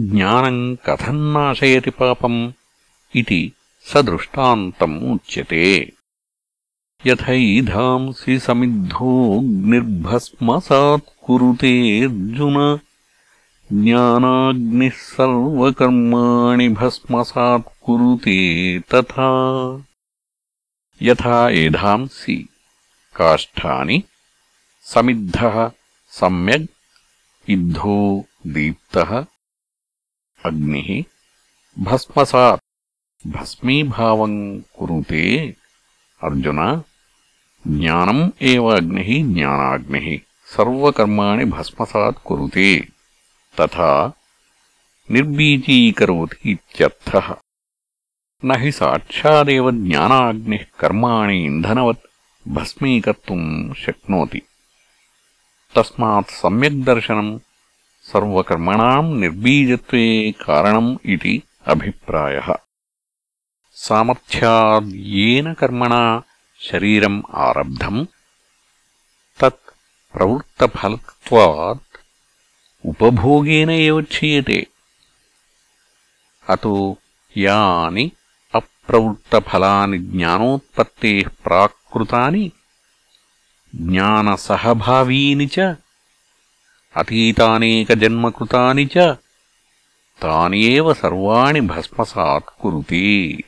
ज्ञानम् कथम् नाशयति पापम् इति स दृष्टान्तम् उच्यते। यथैधांसि समिद्धोऽग्निर्भस्मसात् कुरुते अर्जुन। ज्ञानाग्निः सर्वकर्माणि भस्मसात् कुरुते तथा। यथा एधांसि काष्ठानि समिद्धः सम्यग् इद्धो दीप्तः अग्निः भस्मसात् भस्मीभावम् कुरुते। अर्जुन, ज्ञानम् एव अग्निः, ज्ञानाग्निः। सर्वकर्माणि भस्मसात् कुरुते। तथा निर्बीजीकरोति इत्यर्थः। न हि साक्षादेव ज्ञानाग्निः कर्माणि इन्धनवत् भस्मीकर्तुम् शक्नोति। तस्मात् सम्यग्दर्शनम् సర్వకర్మణాం నిర్బీజత్వే కారణం ఇది అభిప్రాయ. సామర్థ్యాద్యేన కర్మణ శరీరం ఆరబ్ధం తత్ ప్రవృత్తఫలత్వాత్ ఉపభోగేన ఏవ క్షీయతే అతో యాని అప్రవృత్తఫలాని జ్ఞానోత్పత్తే ప్రాకృతాని జ్ఞానసహభావీని చ అతీతానేకజన్మకృతాని చ. తాని ఏవ సర్వాణి భస్మసాత్ కురుతే.